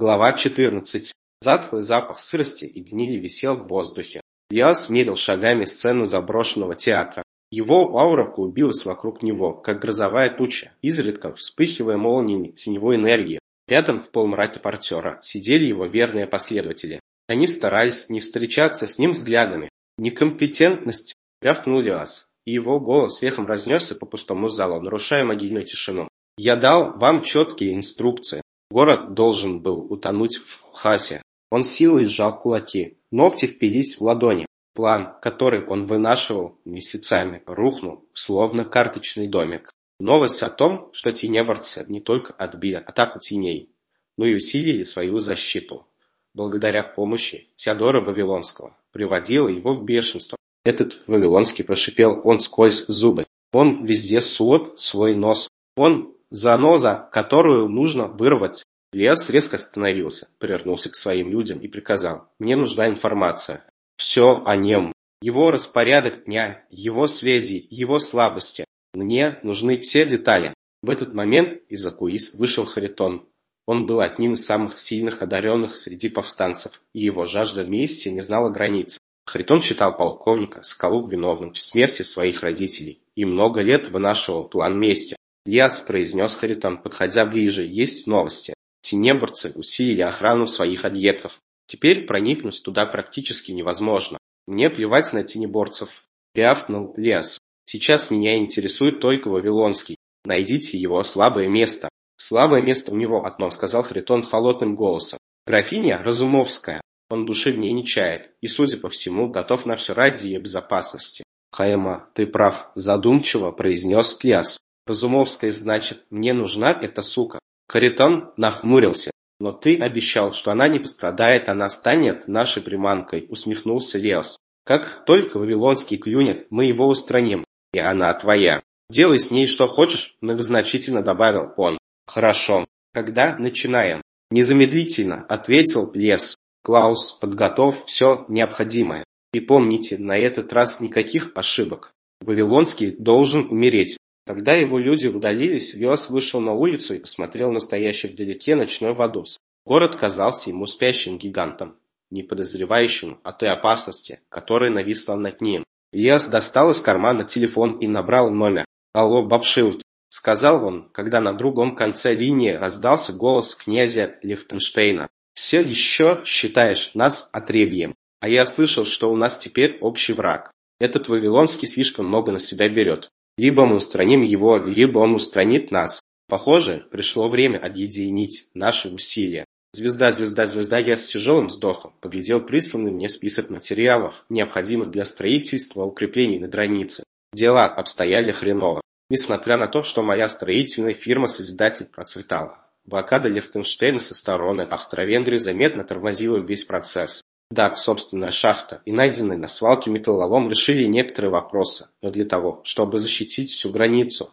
Глава 14. Затхлый запах сырости и гнили висел в воздухе. Ильяс мерил шагами сцену заброшенного театра. Его аура клубилась вокруг него, как грозовая туча, изредка вспыхивая молниями синевой энергии. Рядом в полмраке портера сидели его верные последователи. Они старались не встречаться с ним взглядами. Некомпетентность рявкнул Лиас, и его голос вехом разнесся по пустому залу, нарушая могильную тишину. «Я дал вам четкие инструкции. Город должен был утонуть в хаосе. Он силой сжал кулаки, ногти впились в ладони. План, который он вынашивал месяцами, рухнул, словно карточный домик. Новость о том, что тенеборцы не только отбили атаку теней, но и усилили свою защиту, благодаря помощи Теодора Вавилонского, приводила его в бешенство. Этот Вавилонский прошипел он сквозь зубы. Он везде сует свой нос. Он заноза, которую нужно вырвать. Лес резко остановился, повернулся к своим людям и приказал. Мне нужна информация. Все о нем. Его распорядок дня, его связи, его слабости. Мне нужны все детали. В этот момент из-за кулис вышел Харитон. Он был одним из самых сильных одаренных среди повстанцев, и его жажда мести не знала границ. Харитон считал полковника Скалу виновным в смерти своих родителей и много лет вынашивал план мести. «Лиас», — произнес Харитон, подходя ближе, — «есть новости. Тенеборцы усилили охрану своих объектов. Теперь проникнуть туда практически невозможно. Мне плевать на тенеборцев», — рявкнул Лиас. «Сейчас меня интересует только Вавилонский. Найдите его слабое место». «Слабое место у него одно», — сказал Харитон холодным голосом. «Графиня Разумовская. Он души в ней не чает, и, судя по всему, готов на все ради ее безопасности». «Хайма, ты прав», — задумчиво произнес Лиас. Разумовская, значит, мне нужна эта сука. Каритон нахмурился. Но ты обещал, что она не пострадает, она станет нашей приманкой, усмехнулся Леос. Как только Вавилонский клюнет, мы его устраним. И она твоя. Делай с ней что хочешь, многозначительно добавил он. Хорошо. Когда начинаем? Незамедлительно, ответил Лес. Клаус, подготовь все необходимое. И помните, на этот раз никаких ошибок. Вавилонский должен умереть. Когда его люди удалились, Виос вышел на улицу и посмотрел на стоящий вдалеке ночной Вадус. Город казался ему спящим гигантом, не подозревающим о той опасности, которая нависла над ним. Ильяс достал из кармана телефон и набрал номер. «Алло, Бабшилд», — сказал он, когда на другом конце линии раздался голос князя Лихтенштейна. «Все еще считаешь нас отребьем, а я слышал, что у нас теперь общий враг. Этот Вавилонский слишком много на себя берет. Либо мы устраним его, либо он устранит нас. Похоже, пришло время объединить наши усилия. Звезда, звезда, звезда, я с тяжелым вздохом поглядел присланный мне список материалов, необходимых для строительства укреплений на границе. Дела обстояли хреново, несмотря на то, что моя строительная фирма-созидатель процветала. Блокада Лихтенштейна со стороны Австро-Венгрии заметно тормозила весь процесс. Да, собственная шахта и найденный на свалке металлолом решили некоторые вопросы, но для того, чтобы защитить всю границу.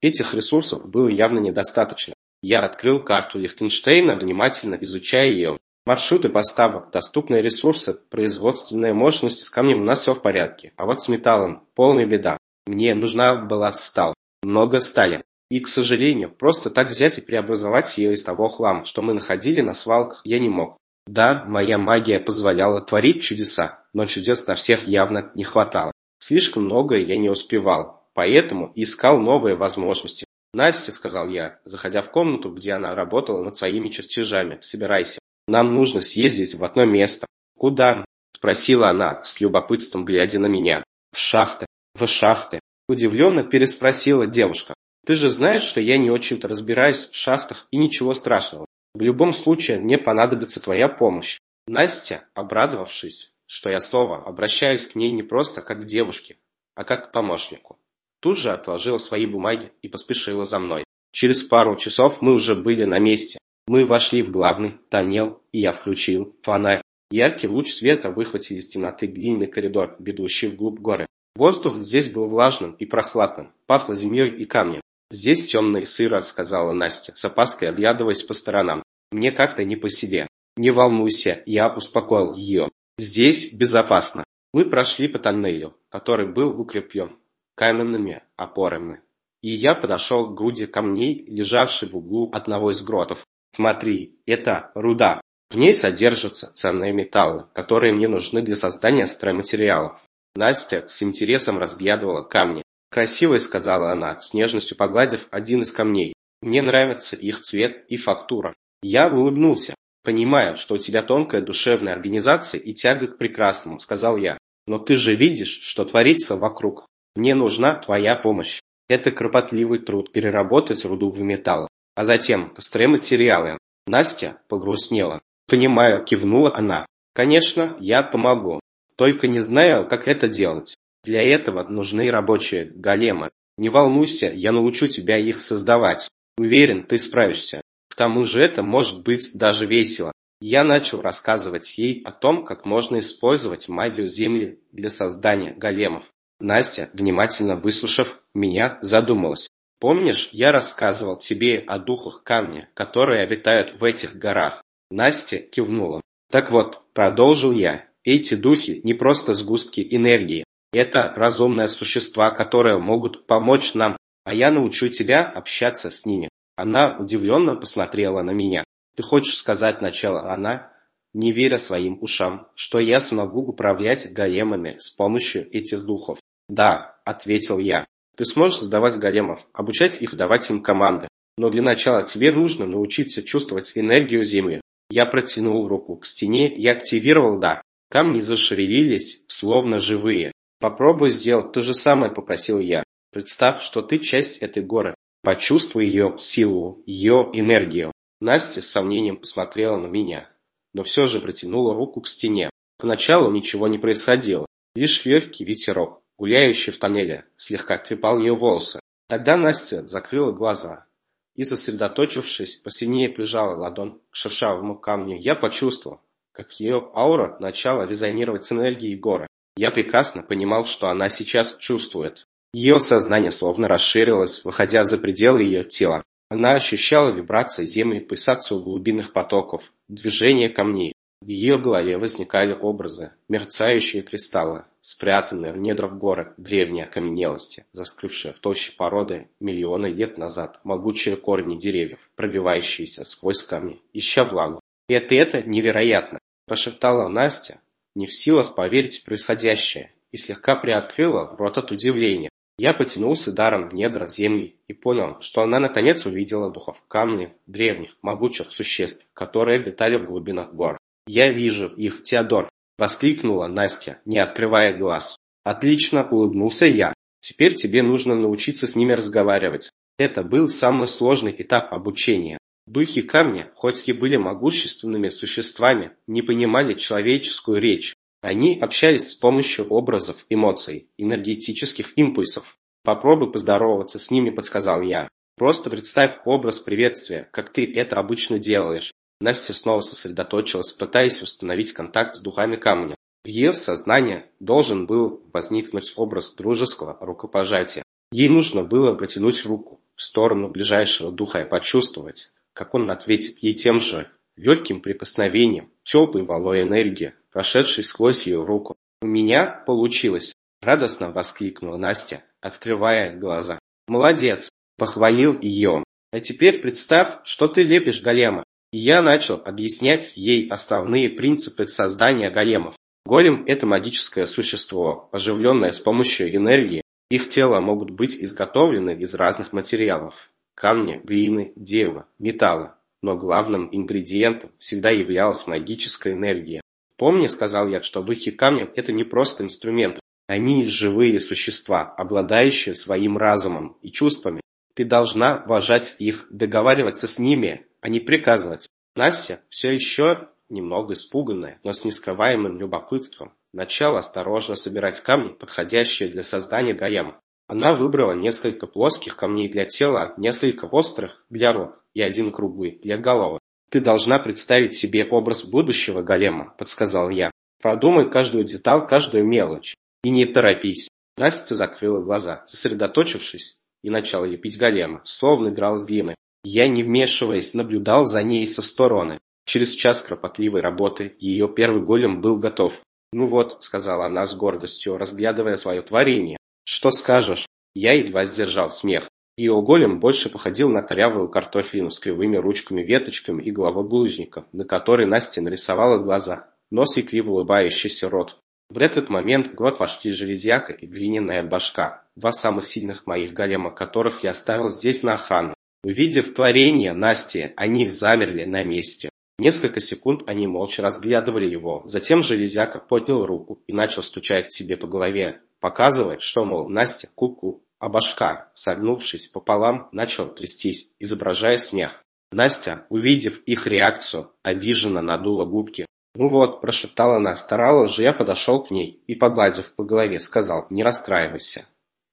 Этих ресурсов было явно недостаточно. Я открыл карту Лихтенштейна, внимательно изучая ее. Маршруты поставок, доступные ресурсы, производственные мощности с камнем у нас все в порядке. А вот с металлом полная беда. Мне нужна была сталь. Много стали. И, к сожалению, просто так взять и преобразовать ее из того хлама, что мы находили на свалках, я не мог. Да, моя магия позволяла творить чудеса, но чудес на всех явно не хватало. Слишком многое я не успевал, поэтому искал новые возможности. «Настя», — сказал я, заходя в комнату, где она работала над своими чертежами, — «собирайся. Нам нужно съездить в одно место». «Куда?» — спросила она, с любопытством глядя на меня. «В шахты». «В шахты?» — удивленно переспросила девушка. «Ты же знаешь, что я не очень-то разбираюсь в шахтах и ничего страшного. В любом случае мне понадобится твоя помощь. Настя, обрадовавшись, что я снова обращаюсь к ней не просто как к девушке, а как к помощнику, тут же отложила свои бумаги и поспешила за мной. Через пару часов мы уже были на месте. Мы вошли в главный тоннел, и я включил фонарь. Яркий луч света выхватил из темноты длинный коридор, ведущий вглубь горы. Воздух здесь был влажным и прохладным, пахло землей и камнем. «Здесь темно и сыро», — сказала Настя, с опаской оглядываясь по сторонам. «Мне как-то не по себе». «Не волнуйся», — я успокоил ее. «Здесь безопасно». Мы прошли по тоннелю, который был укреплен каменными опорами. И я подошел к груди камней, лежавшей в углу одного из гротов. Смотри, это руда. В ней содержатся ценные металлы, которые мне нужны для создания стройматериалов. Настя с интересом разглядывала камни. «Красивые», — сказала она, с нежностью погладив один из камней. «Мне нравится их цвет и фактура». Я улыбнулся. «Понимаю, что у тебя тонкая душевная организация и тяга к прекрасному», — сказал я. «Но ты же видишь, что творится вокруг. Мне нужна твоя помощь. Это кропотливый труд переработать руду в металл, а затем стройматериалы». Настя погрустнела. «Понимаю», — кивнула она. «Конечно, я помогу. Только не знаю, как это делать. Для этого нужны рабочие големы. Не волнуйся, я научу тебя их создавать. Уверен, ты справишься. К тому же это может быть даже весело. Я начал рассказывать ей о том, как можно использовать магию Земли для создания големов. Настя, внимательно выслушав меня, задумалась. Помнишь, я рассказывал тебе о духах камня, которые обитают в этих горах? Настя кивнула. Так вот, продолжил я, эти духи не просто сгустки энергии, это разумные существа, которые могут помочь нам, а я научу тебя общаться с ними. Она удивленно посмотрела на меня. Ты хочешь сказать, начала она, не веря своим ушам, что я смогу управлять големами с помощью этих духов? Да, ответил я. Ты сможешь создавать големов, обучать их, давать им команды. Но для начала тебе нужно научиться чувствовать энергию Земли. Я протянул руку к стене и активировал дар. Камни зашевелились, словно живые. Попробуй сделать то же самое, попросил я. Представь, что ты часть этой горы. Почувствуй ее силу, ее энергию. Настя с сомнением посмотрела на меня, но все же протянула руку к стене. Поначалу ничего не происходило. Лишь легкий ветерок, гуляющий в тоннеле, слегка трепал ее волосы. Тогда Настя закрыла глаза и, сосредоточившись, посильнее прижала ладонь к шершавому камню. Я почувствовал, как ее аура начала резонировать с энергией горы. Я прекрасно понимал, что она сейчас чувствует. Ее сознание словно расширилось, выходя за пределы ее тела. Она ощущала вибрации земли, пульсацию глубинных потоков, движение камней. В ее голове возникали образы, мерцающие кристаллы, спрятанные в недрах горы, древние окаменелости, заскрывшие в толще породы миллионы лет назад, могучие корни деревьев, пробивающиеся сквозь камни, ища влагу. И это, это невероятно, прошептала Настя, не в силах поверить в происходящее, и слегка приоткрыла рот от удивления. Я потянулся даром в недра земли и понял, что она наконец увидела духов камня, древних, могучих существ, которые обитали в глубинах гор. «Я вижу их, Теодор!» – воскликнула Настя, не открывая глаз. «Отлично!» – улыбнулся я. «Теперь тебе нужно научиться с ними разговаривать». Это был самый сложный этап обучения. Духи камня, хоть и были могущественными существами, не понимали человеческую речь. Они общались с помощью образов, эмоций, энергетических импульсов. Попробуй поздороваться с ними, подсказал я. Просто представь образ приветствия, как ты это обычно делаешь. Настя снова сосредоточилась, пытаясь установить контакт с духами камня. В ее сознании должен был возникнуть образ дружеского рукопожатия. Ей нужно было протянуть руку в сторону ближайшего духа и почувствовать, как он ответит ей тем же легким прикосновением, теплой волной энергии, прошедшей сквозь ее руку. «У меня получилось!» – радостно воскликнула Настя, открывая глаза. «Молодец!» – похвалил ее. «А теперь представь, что ты лепишь голема». И я начал объяснять ей основные принципы создания големов. Голем – это магическое существо, оживленное с помощью энергии. Их тела могут быть изготовлены из разных материалов камня, глины, дерева, металла, но главным ингредиентом всегда являлась магическая энергия. Помни, сказал я, что духи камня – это не просто инструменты, они живые существа, обладающие своим разумом и чувствами. Ты должна уважать их, договариваться с ними, а не приказывать. Настя, все еще немного испуганная, но с нескрываемым любопытством, начала осторожно собирать камни, подходящие для создания голема. Она выбрала несколько плоских камней для тела, несколько острых для рук и один круглый для головы. «Ты должна представить себе образ будущего голема», – подсказал я. «Продумай каждую деталь, каждую мелочь. И не торопись». Настя закрыла глаза, сосредоточившись, и начала лепить голема, словно играл с глиной. Я, не вмешиваясь, наблюдал за ней со стороны. Через час кропотливой работы ее первый голем был готов. «Ну вот», – сказала она с гордостью, разглядывая свое творение, что скажешь? Я едва сдержал смех. Ее голем больше походил на корявую картофелину с кривыми ручками, веточками и головой булыжника, на которой Настя нарисовала глаза, нос и криво улыбающийся рот. В этот момент в грот вошли железяка и глиняная башка, два самых сильных моих голема, которых я оставил здесь на охрану. Увидев творение Насти, они замерли на месте. Несколько секунд они молча разглядывали его, затем железяка поднял руку и начал стучать себе по голове, показывая, что, мол, Настя ку-ку, а башка, согнувшись пополам, начал трястись, изображая смех. Настя, увидев их реакцию, обиженно надула губки. «Ну вот», – прошептала она, старалась же я подошел к ней и, погладив по голове, сказал, не расстраивайся.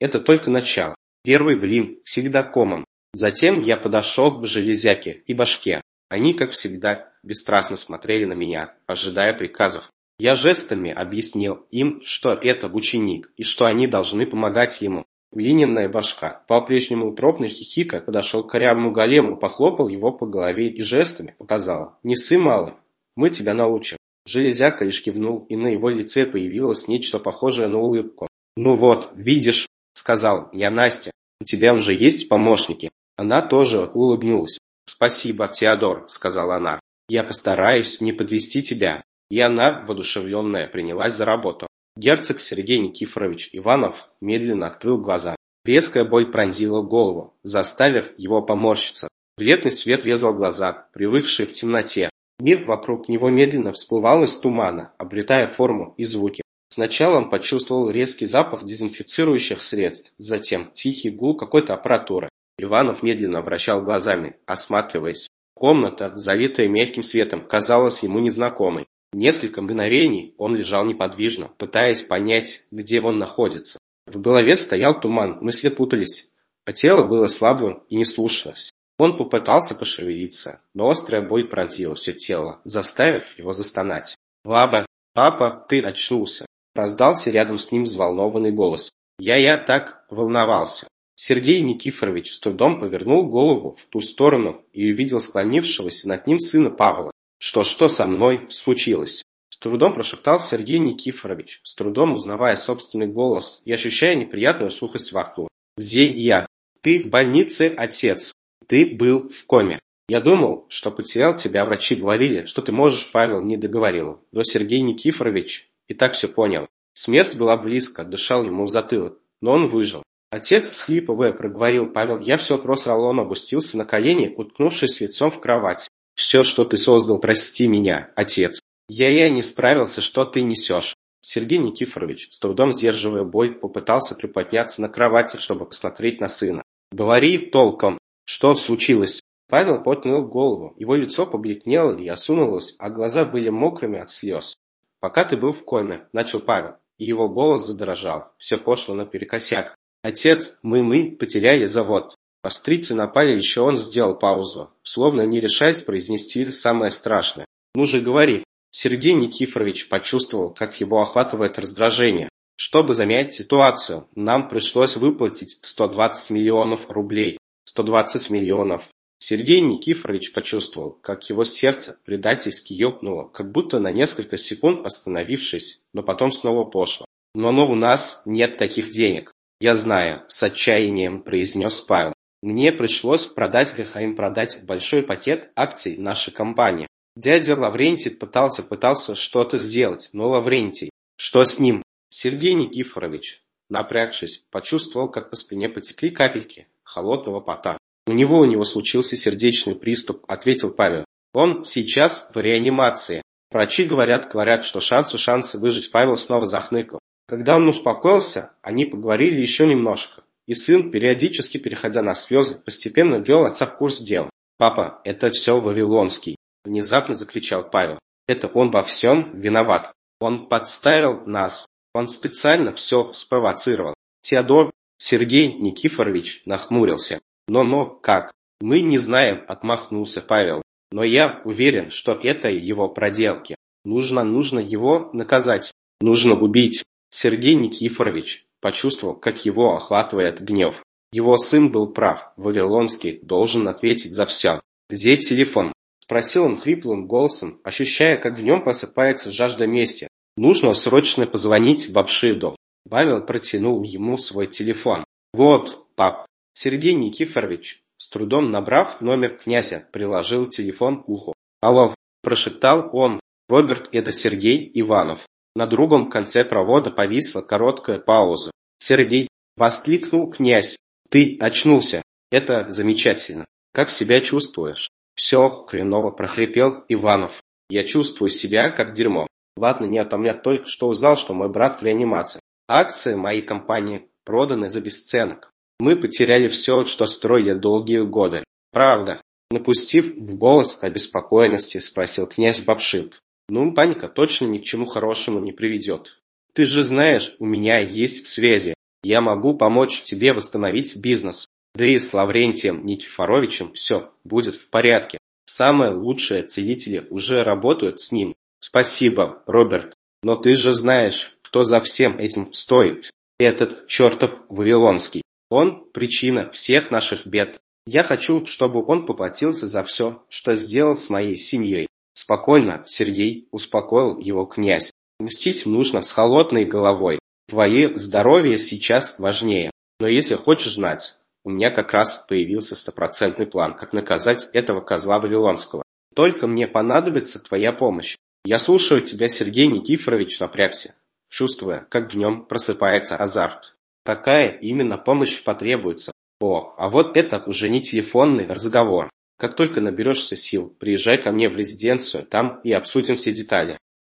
Это только начало. Первый блин всегда комом. Затем я подошел к железяке и башке. Они, как всегда, бесстрастно смотрели на меня, ожидая приказов. Я жестами объяснил им, что это ученик, и что они должны помогать ему. Глиняная башка, по-прежнему утробно хихика, подошел к корявому голему, похлопал его по голове и жестами показал. «Не сы, малый, мы тебя научим». Железяка лишь кивнул, и на его лице появилось нечто похожее на улыбку. «Ну вот, видишь», — сказал я Настя, — «у тебя уже есть помощники». Она тоже улыбнулась. «Спасибо, Теодор», — сказала она. «Я постараюсь не подвести тебя». И она, воодушевленная, принялась за работу. Герцог Сергей Никифорович Иванов медленно открыл глаза. Резкая боль пронзила голову, заставив его поморщиться. Бледный свет резал глаза, привыкшие к темноте. Мир вокруг него медленно всплывал из тумана, обретая форму и звуки. Сначала он почувствовал резкий запах дезинфицирующих средств, затем тихий гул какой-то аппаратуры. Иванов медленно вращал глазами, осматриваясь. Комната, залитая мягким светом, казалась ему незнакомой. Несколько мгновений он лежал неподвижно, пытаясь понять, где он находится. В голове стоял туман, мысли путались, а тело было слабым и не слушалось. Он попытался пошевелиться, но острая боль пронзила все тело, заставив его застонать. «Лаба, папа, ты очнулся!» Раздался рядом с ним взволнованный голос. «Я-я так волновался!» Сергей Никифорович с трудом повернул голову в ту сторону и увидел склонившегося над ним сына Павла. «Что, что со мной случилось?» С трудом прошептал Сергей Никифорович, с трудом узнавая собственный голос и ощущая неприятную сухость во рту. «Где я?» «Ты в больнице, отец!» Ты был в коме. Я думал, что потерял тебя, врачи говорили, что ты можешь, Павел не договорил. Но Сергей Никифорович и так все понял. Смерть была близко, дышал ему в затылок, но он выжил. Отец, схлипывая, проговорил Павел, я все просрал, он опустился на колени, уткнувшись лицом в кровать. Все, что ты создал, прости меня, отец. Я-я не справился, что ты несешь. Сергей Никифорович, с трудом сдерживая боль, попытался приподняться на кровати, чтобы посмотреть на сына. «Говори толком, что случилось? Павел поднял голову. Его лицо побледнело и осунулось, а глаза были мокрыми от слез. «Пока ты был в коме», – начал Павел, и его голос задрожал. Все пошло наперекосяк. «Отец, мы-мы потеряли завод». Австрийцы напали, еще он сделал паузу, словно не решаясь произнести самое страшное. «Ну же, говори». Сергей Никифорович почувствовал, как его охватывает раздражение. Чтобы замять ситуацию, нам пришлось выплатить 120 миллионов рублей. 120 миллионов. Сергей Никифорович почувствовал, как его сердце предательски ёкнуло, как будто на несколько секунд остановившись, но потом снова пошло. «Но, но у нас нет таких денег. Я знаю», – с отчаянием произнес Павел. «Мне пришлось продать Лихаим продать большой пакет акций нашей компании. Дядя Лаврентий пытался пытался что-то сделать, но Лаврентий... Что с ним? Сергей Никифорович, напрягшись, почувствовал, как по спине потекли капельки, холодного пота. У него у него случился сердечный приступ, ответил Павел. Он сейчас в реанимации. Врачи говорят, говорят, что шансы, шансы выжить Павел снова захныкал. Когда он успокоился, они поговорили еще немножко. И сын, периодически переходя на слезы, постепенно ввел отца в курс дела. «Папа, это все Вавилонский!» – внезапно закричал Павел. «Это он во всем виноват. Он подставил нас. Он специально все спровоцировал. Теодор Сергей Никифорович нахмурился. «Но-но, как? Мы не знаем», – отмахнулся Павел. «Но я уверен, что это его проделки. Нужно, нужно его наказать. Нужно убить». Сергей Никифорович почувствовал, как его охватывает гнев. Его сын был прав, Вавилонский должен ответить за все. «Где телефон?» – спросил он хриплым голосом, ощущая, как в нем просыпается жажда мести. «Нужно срочно позвонить в Абшиду. Павел протянул ему свой телефон. «Вот, пап». Сергей Никифорович, с трудом набрав номер князя, приложил телефон к уху. «Алло!» – прошептал он. «Роберт, это Сергей Иванов». На другом конце провода повисла короткая пауза. «Сергей!» – воскликнул князь. «Ты очнулся! Это замечательно! Как себя чувствуешь?» «Все хреново!» – прохрипел Иванов. «Я чувствую себя как дерьмо. Ладно, нет, а я только что узнал, что мой брат в реанимации. Акции моей компании проданы за бесценок. Мы потеряли все, что строили долгие годы. Правда. Напустив в голос обеспокоенности, спросил князь Бабшин. Ну, паника точно ни к чему хорошему не приведет. Ты же знаешь, у меня есть связи. Я могу помочь тебе восстановить бизнес. Да и с Лаврентием Никифоровичем все будет в порядке. Самые лучшие целители уже работают с ним. Спасибо, Роберт. Но ты же знаешь, кто за всем этим стоит. Этот чертов Вавилонский. Он – причина всех наших бед. Я хочу, чтобы он поплатился за все, что сделал с моей семьей. Спокойно, Сергей, успокоил его князь. Мстить нужно с холодной головой. Твое здоровье сейчас важнее. Но если хочешь знать, у меня как раз появился стопроцентный план, как наказать этого козла Вавилонского. Только мне понадобится твоя помощь. Я слушаю тебя, Сергей Никифорович, напрягся, чувствуя, как в нем просыпается азарт. Какая именно помощь потребуется? О, а вот это уже не телефонный разговор. Как только наберешься сил, приезжай ко мне в резиденцию, там и обсудим все детали.